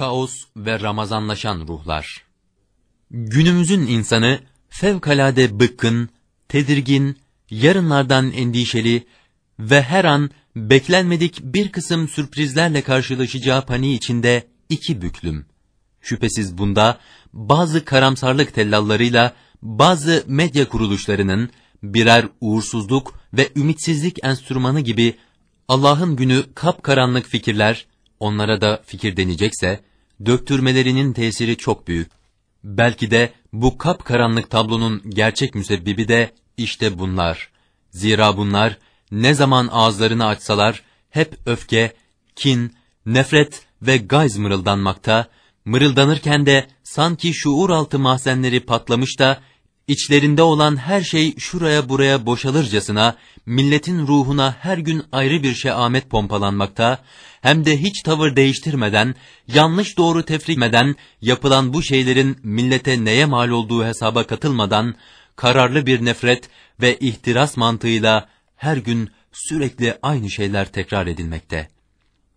kaos ve ramazanlaşan ruhlar. Günümüzün insanı fevkalade bıkkın, tedirgin, yarınlardan endişeli ve her an beklenmedik bir kısım sürprizlerle karşılaşacağı paniği içinde iki büklüm. Şüphesiz bunda bazı karamsarlık tellallarıyla bazı medya kuruluşlarının birer uğursuzluk ve ümitsizlik enstrümanı gibi Allah'ın günü kapkaranlık fikirler, onlara da fikir denecekse, döktürmelerinin tesiri çok büyük. Belki de bu kapkaranlık tablonun gerçek müsebbibi de işte bunlar. Zira bunlar ne zaman ağızlarını açsalar hep öfke, kin, nefret ve gayz mırıldanmakta, mırıldanırken de sanki şuur altı mahzenleri patlamış da içlerinde olan her şey şuraya buraya boşalırcasına, milletin ruhuna her gün ayrı bir şeamet pompalanmakta, hem de hiç tavır değiştirmeden, yanlış doğru tefrikmeden, yapılan bu şeylerin millete neye mal olduğu hesaba katılmadan, kararlı bir nefret ve ihtiras mantığıyla her gün sürekli aynı şeyler tekrar edilmekte.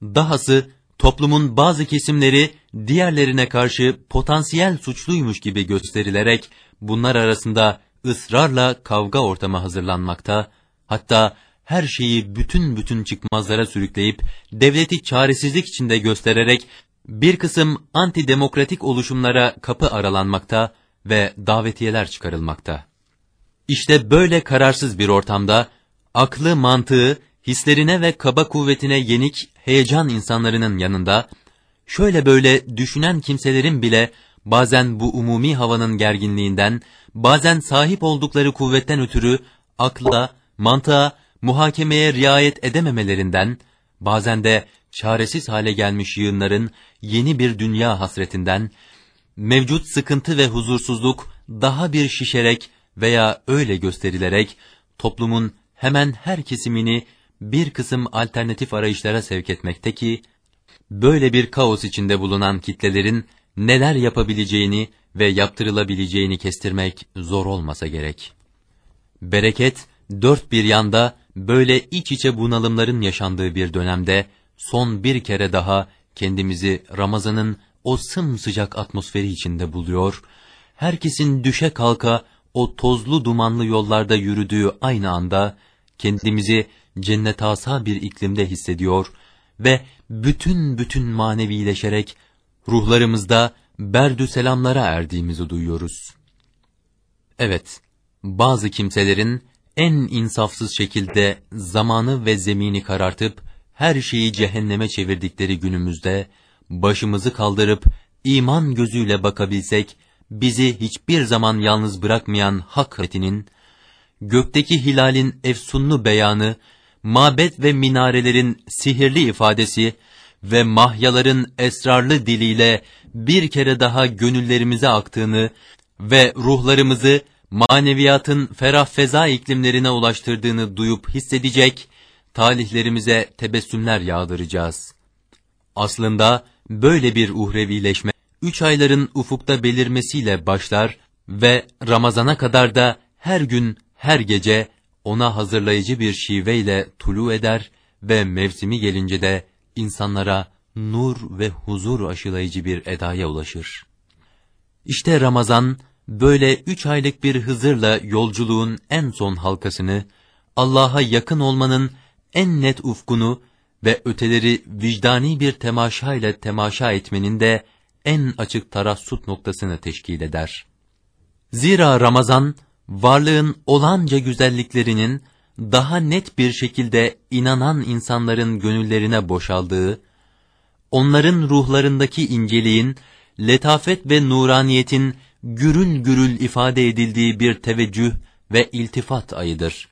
Dahası, toplumun bazı kesimleri diğerlerine karşı potansiyel suçluymuş gibi gösterilerek, bunlar arasında ısrarla kavga ortamı hazırlanmakta, hatta her şeyi bütün bütün çıkmazlara sürükleyip, devleti çaresizlik içinde göstererek, bir kısım antidemokratik oluşumlara kapı aralanmakta ve davetiyeler çıkarılmakta. İşte böyle kararsız bir ortamda, aklı mantığı, hislerine ve kaba kuvvetine yenik heyecan insanlarının yanında, şöyle böyle düşünen kimselerin bile bazen bu umumi havanın gerginliğinden, bazen sahip oldukları kuvvetten ötürü akla, mantığa, muhakemeye riayet edememelerinden, bazen de çaresiz hale gelmiş yığınların yeni bir dünya hasretinden, mevcut sıkıntı ve huzursuzluk daha bir şişerek veya öyle gösterilerek toplumun hemen her kesimini bir kısım alternatif arayışlara sevk etmekte ki, böyle bir kaos içinde bulunan kitlelerin neler yapabileceğini ve yaptırılabileceğini kestirmek zor olmasa gerek. Bereket, dört bir yanda böyle iç içe bunalımların yaşandığı bir dönemde, son bir kere daha kendimizi Ramazan'ın o sımsıcak atmosferi içinde buluyor, herkesin düşe kalka o tozlu dumanlı yollarda yürüdüğü aynı anda, kendimizi cennet asa bir iklimde hissediyor ve bütün bütün manevileşerek ruhlarımızda berdü selamlara erdiğimizi duyuyoruz. Evet, bazı kimselerin en insafsız şekilde zamanı ve zemini karartıp her şeyi cehenneme çevirdikleri günümüzde başımızı kaldırıp iman gözüyle bakabilsek bizi hiçbir zaman yalnız bırakmayan hak retinin gökteki hilalin efsunlu beyanı, mabet ve minarelerin sihirli ifadesi ve mahyaların esrarlı diliyle bir kere daha gönüllerimize aktığını ve ruhlarımızı maneviyatın ferah feza iklimlerine ulaştırdığını duyup hissedecek, talihlerimize tebessümler yağdıracağız. Aslında böyle bir uhrevileşme, üç ayların ufukta belirmesiyle başlar ve Ramazana kadar da her gün, her gece ona hazırlayıcı bir şiveyle tulu eder ve mevsimi gelince de insanlara nur ve huzur aşılayıcı bir edaya ulaşır. İşte Ramazan, böyle üç aylık bir hızırla yolculuğun en son halkasını, Allah'a yakın olmanın en net ufkunu ve öteleri vicdani bir temaşa ile temaşa etmenin de en açık tarassut noktasını teşkil eder. Zira Ramazan, varlığın olanca güzelliklerinin daha net bir şekilde inanan insanların gönüllerine boşaldığı, onların ruhlarındaki inceliğin, letafet ve nuraniyetin gürül gürül ifade edildiği bir teveccüh ve iltifat ayıdır.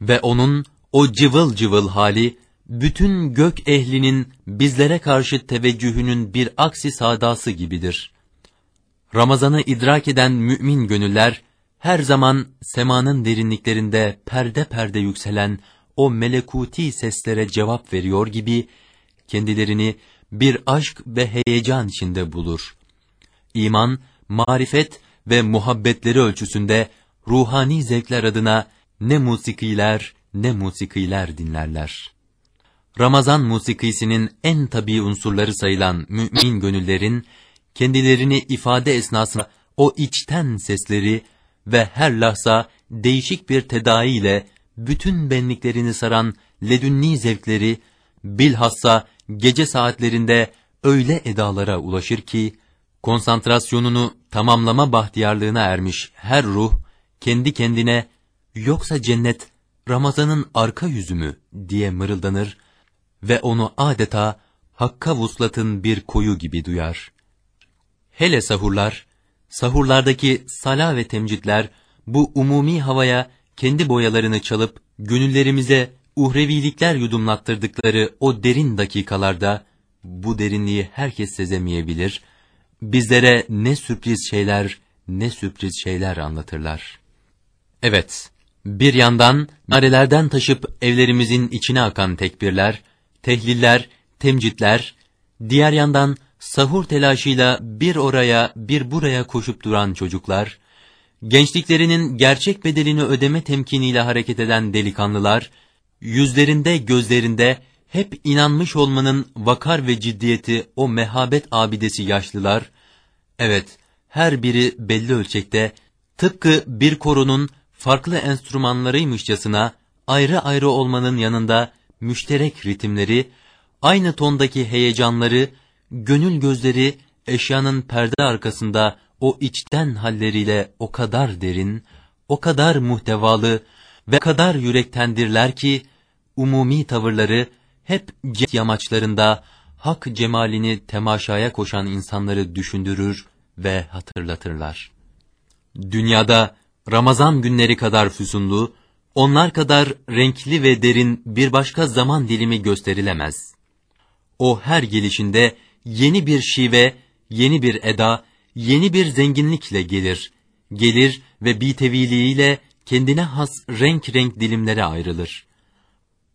Ve onun o cıvıl cıvıl hali, bütün gök ehlinin bizlere karşı teveccühünün bir aksi sadası gibidir. Ramazan'ı idrak eden mümin gönüller, her zaman semanın derinliklerinde perde perde yükselen o melekuti seslere cevap veriyor gibi, kendilerini bir aşk ve heyecan içinde bulur. İman, marifet ve muhabbetleri ölçüsünde ruhani zevkler adına ne musikiler ne musikiler dinlerler. Ramazan musikisinin en tabii unsurları sayılan mümin gönüllerin, kendilerini ifade esnasında o içten sesleri ve her lahza değişik bir tedaiyle bütün benliklerini saran ledünni zevkleri, bilhassa gece saatlerinde öyle edalara ulaşır ki, konsantrasyonunu tamamlama bahtiyarlığına ermiş her ruh, kendi kendine, yoksa cennet, Ramazan'ın arka yüzü mü diye mırıldanır ve onu adeta Hakka vuslatın bir koyu gibi duyar. Hele sahurlar, sahurlardaki sala ve temcitler, bu umumi havaya kendi boyalarını çalıp, gönüllerimize uhrevilikler yudumlattırdıkları o derin dakikalarda, bu derinliği herkes sezemeyebilir, bizlere ne sürpriz şeyler, ne sürpriz şeyler anlatırlar. Evet, bir yandan narelerden taşıp evlerimizin içine akan tekbirler, tehliller, temcitler, diğer yandan sahur telaşıyla bir oraya bir buraya koşup duran çocuklar, gençliklerinin gerçek bedelini ödeme temkiniyle hareket eden delikanlılar, yüzlerinde gözlerinde hep inanmış olmanın vakar ve ciddiyeti o mehabet abidesi yaşlılar, evet her biri belli ölçekte tıpkı bir korunun farklı enstrümanlarıymışçasına ayrı ayrı olmanın yanında müşterek ritimleri, aynı tondaki heyecanları, gönül gözleri eşyanın perde arkasında o içten halleriyle o kadar derin, o kadar muhtevalı ve kadar yürektendirler ki, umumi tavırları hep cennet yamaçlarında hak cemalini temaşaya koşan insanları düşündürür ve hatırlatırlar. Dünyada Ramazan günleri kadar füsunlu, onlar kadar renkli ve derin bir başka zaman dilimi gösterilemez. O her gelişinde yeni bir şive, yeni bir eda, yeni bir zenginlikle gelir. Gelir ve biteviliğiyle kendine has renk renk dilimlere ayrılır.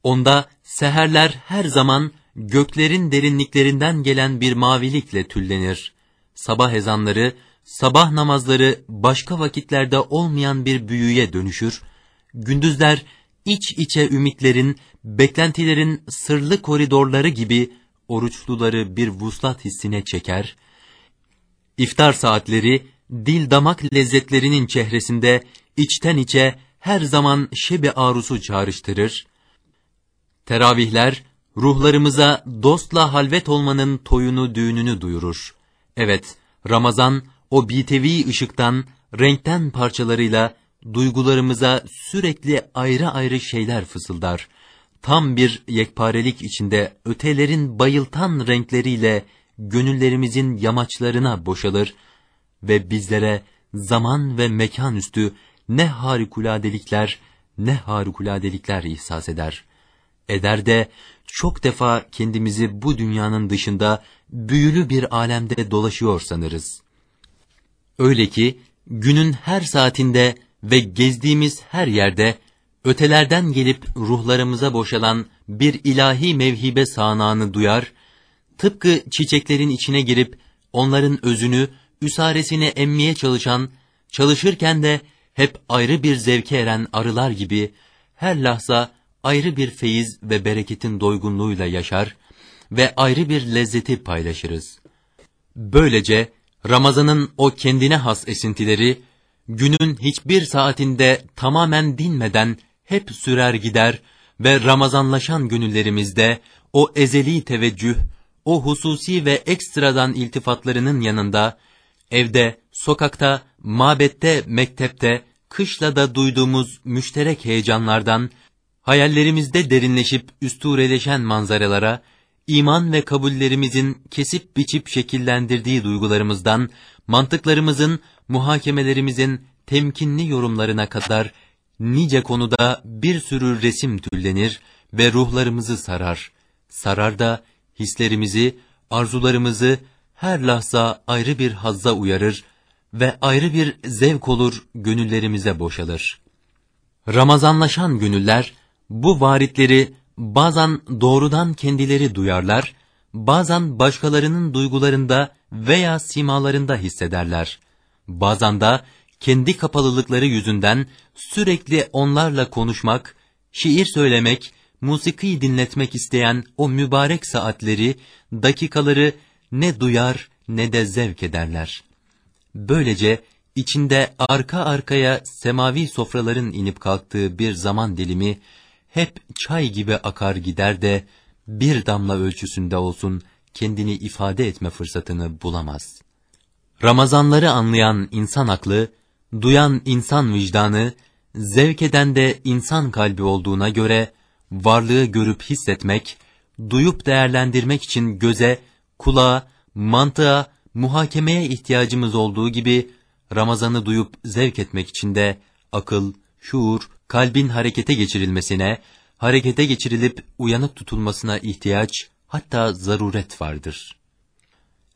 Onda seherler her zaman göklerin derinliklerinden gelen bir mavilikle tüllenir. Sabah ezanları, sabah namazları başka vakitlerde olmayan bir büyüye dönüşür. Gündüzler iç içe ümitlerin, beklentilerin sırlı koridorları gibi oruçluları bir vuslat hissine çeker. İftar saatleri dil damak lezzetlerinin çehresinde içten içe her zaman şebi arusu çağrıştırır. Teravihler ruhlarımıza dostla halvet olmanın toyunu düğününü duyurur. Evet, Ramazan o bitevi ışıktan, renkten parçalarıyla duygularımıza sürekli ayrı ayrı şeyler fısıldar. Tam bir yekparelik içinde ötelerin bayıltan renkleriyle gönüllerimizin yamaçlarına boşalır ve bizlere zaman ve mekan üstü ne harikuladelikler, ne harikuladelikler ihsas eder. Eder de çok defa kendimizi bu dünyanın dışında büyülü bir alemde dolaşıyor sanırız. Öyle ki günün her saatinde ve gezdiğimiz her yerde ötelerden gelip ruhlarımıza boşalan bir ilahi mevhibe sağanağını duyar, tıpkı çiçeklerin içine girip onların özünü, üsaresini emmeye çalışan, çalışırken de hep ayrı bir zevke eren arılar gibi her lahza ayrı bir feyiz ve bereketin doygunluğuyla yaşar ve ayrı bir lezzeti paylaşırız. Böylece Ramazan'ın o kendine has esintileri, günün hiçbir saatinde tamamen dinmeden hep sürer gider ve Ramazanlaşan gönüllerimizde o ezeli teveccüh, o hususi ve ekstradan iltifatlarının yanında, evde, sokakta, mabette, mektepte, kışla da duyduğumuz müşterek heyecanlardan, hayallerimizde derinleşip üstüreleşen manzaralara, iman ve kabullerimizin kesip biçip şekillendirdiği duygularımızdan, mantıklarımızın, muhakemelerimizin temkinli yorumlarına kadar nice konuda bir sürü resim tüllenir ve ruhlarımızı sarar. Sarar da hislerimizi, arzularımızı her lahza ayrı bir hazza uyarır ve ayrı bir zevk olur gönüllerimize boşalır. Ramazanlaşan gönüller bu varitleri bazen doğrudan kendileri duyarlar, bazen başkalarının duygularında veya simalarında hissederler. Bazen de kendi kapalılıkları yüzünden sürekli onlarla konuşmak, şiir söylemek, musiki dinletmek isteyen o mübarek saatleri, dakikaları ne duyar ne de zevk ederler. Böylece içinde arka arkaya semavi sofraların inip kalktığı bir zaman dilimi hep çay gibi akar gider de bir damla ölçüsünde olsun kendini ifade etme fırsatını bulamaz. Ramazanları anlayan insan aklı, duyan insan vicdanı, zevk eden de insan kalbi olduğuna göre, varlığı görüp hissetmek, duyup değerlendirmek için göze, kulağa, mantığa, muhakemeye ihtiyacımız olduğu gibi, Ramazan'ı duyup zevk etmek için de akıl, şuur, kalbin harekete geçirilmesine, harekete geçirilip uyanık tutulmasına ihtiyaç, hatta zaruret vardır.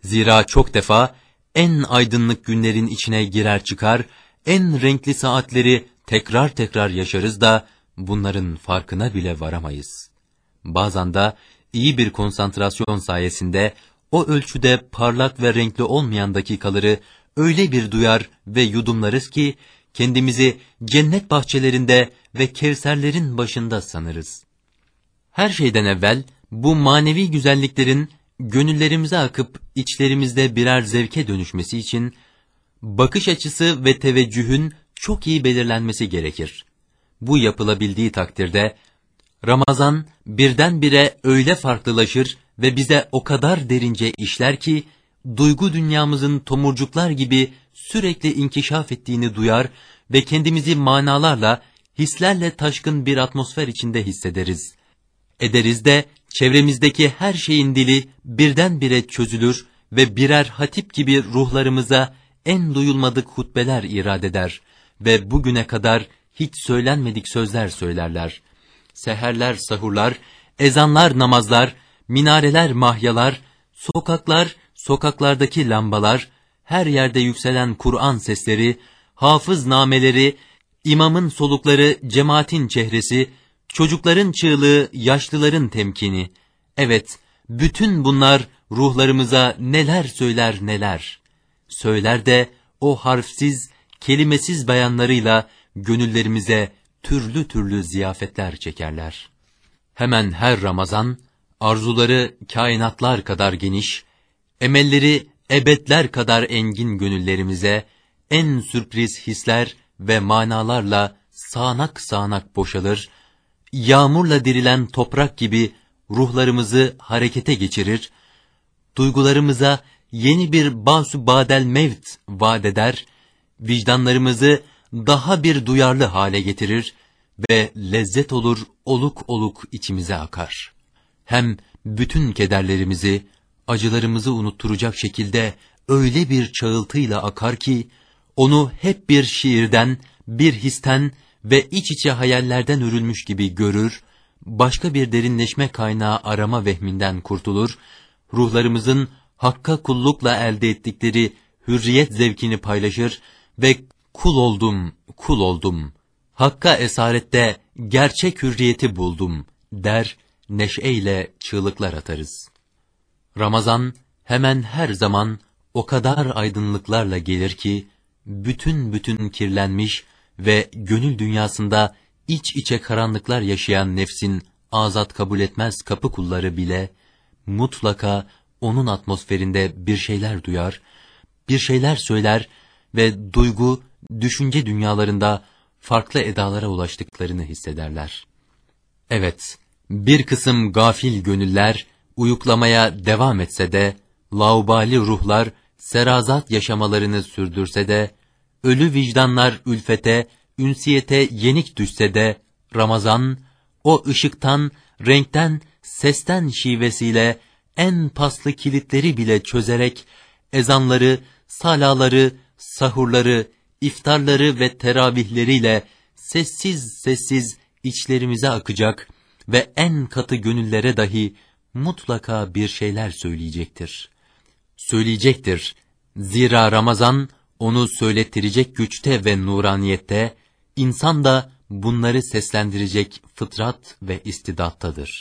Zira çok defa en aydınlık günlerin içine girer çıkar, en renkli saatleri tekrar tekrar yaşarız da bunların farkına bile varamayız. Bazen de iyi bir konsantrasyon sayesinde o ölçüde parlak ve renkli olmayan dakikaları öyle bir duyar ve yudumlarız ki kendimizi cennet bahçelerinde ve kevserlerin başında sanırız. Her şeyden evvel bu manevi güzelliklerin gönüllerimize akıp içlerimizde birer zevke dönüşmesi için bakış açısı ve teveccühün çok iyi belirlenmesi gerekir. Bu yapılabildiği takdirde Ramazan birdenbire öyle farklılaşır ve bize o kadar derince işler ki duygu dünyamızın tomurcuklar gibi sürekli inkişaf ettiğini duyar ve kendimizi manalarla, hislerle taşkın bir atmosfer içinde hissederiz. Ederiz de çevremizdeki her şeyin dili birdenbire çözülür ve birer hatip gibi ruhlarımıza en duyulmadık hutbeler irad eder ve bugüne kadar hiç söylenmedik sözler söylerler. Seherler sahurlar, ezanlar namazlar, minareler mahyalar, sokaklar, sokaklardaki lambalar, her yerde yükselen Kur'an sesleri, hafız nameleri, imamın solukları, cemaatin çehresi, çocukların çığlığı, yaşlıların temkini. Evet, bütün bunlar ruhlarımıza neler söyler neler. Söyler de o harfsiz, kelimesiz beyanlarıyla gönüllerimize türlü türlü ziyafetler çekerler. Hemen her Ramazan, arzuları kainatlar kadar geniş, emelleri ebedler kadar engin gönüllerimize en sürpriz hisler ve manalarla sağanak sağanak boşalır, yağmurla dirilen toprak gibi ruhlarımızı harekete geçirir, duygularımıza yeni bir basu badel mevt vaat eder, vicdanlarımızı daha bir duyarlı hale getirir ve lezzet olur oluk oluk içimize akar. Hem bütün kederlerimizi, acılarımızı unutturacak şekilde öyle bir çağıltıyla akar ki, onu hep bir şiirden, bir histen ve iç içe hayallerden örülmüş gibi görür, başka bir derinleşme kaynağı arama vehminden kurtulur, ruhlarımızın hakka kullukla elde ettikleri hürriyet zevkini paylaşır ve kul oldum, kul oldum, hakka esarette gerçek hürriyeti buldum der, neşeyle çığlıklar atarız. Ramazan hemen her zaman o kadar aydınlıklarla gelir ki, bütün bütün kirlenmiş ve gönül dünyasında iç içe karanlıklar yaşayan nefsin azat kabul etmez kapı kulları bile, mutlaka onun atmosferinde bir şeyler duyar, bir şeyler söyler ve duygu, düşünce dünyalarında farklı edalara ulaştıklarını hissederler. Evet, bir kısım gafil gönüller, uyuklamaya devam etse de, laubali ruhlar serazat yaşamalarını sürdürse de, ölü vicdanlar ülfete, ünsiyete yenik düşse de, Ramazan, o ışıktan, renkten, sesten şivesiyle en paslı kilitleri bile çözerek, ezanları, salaları, sahurları, iftarları ve teravihleriyle sessiz sessiz içlerimize akacak ve en katı gönüllere dahi mutlaka bir şeyler söyleyecektir. Söyleyecektir. Zira Ramazan onu söylettirecek güçte ve nuraniyette, insan da bunları seslendirecek fıtrat ve istidattadır.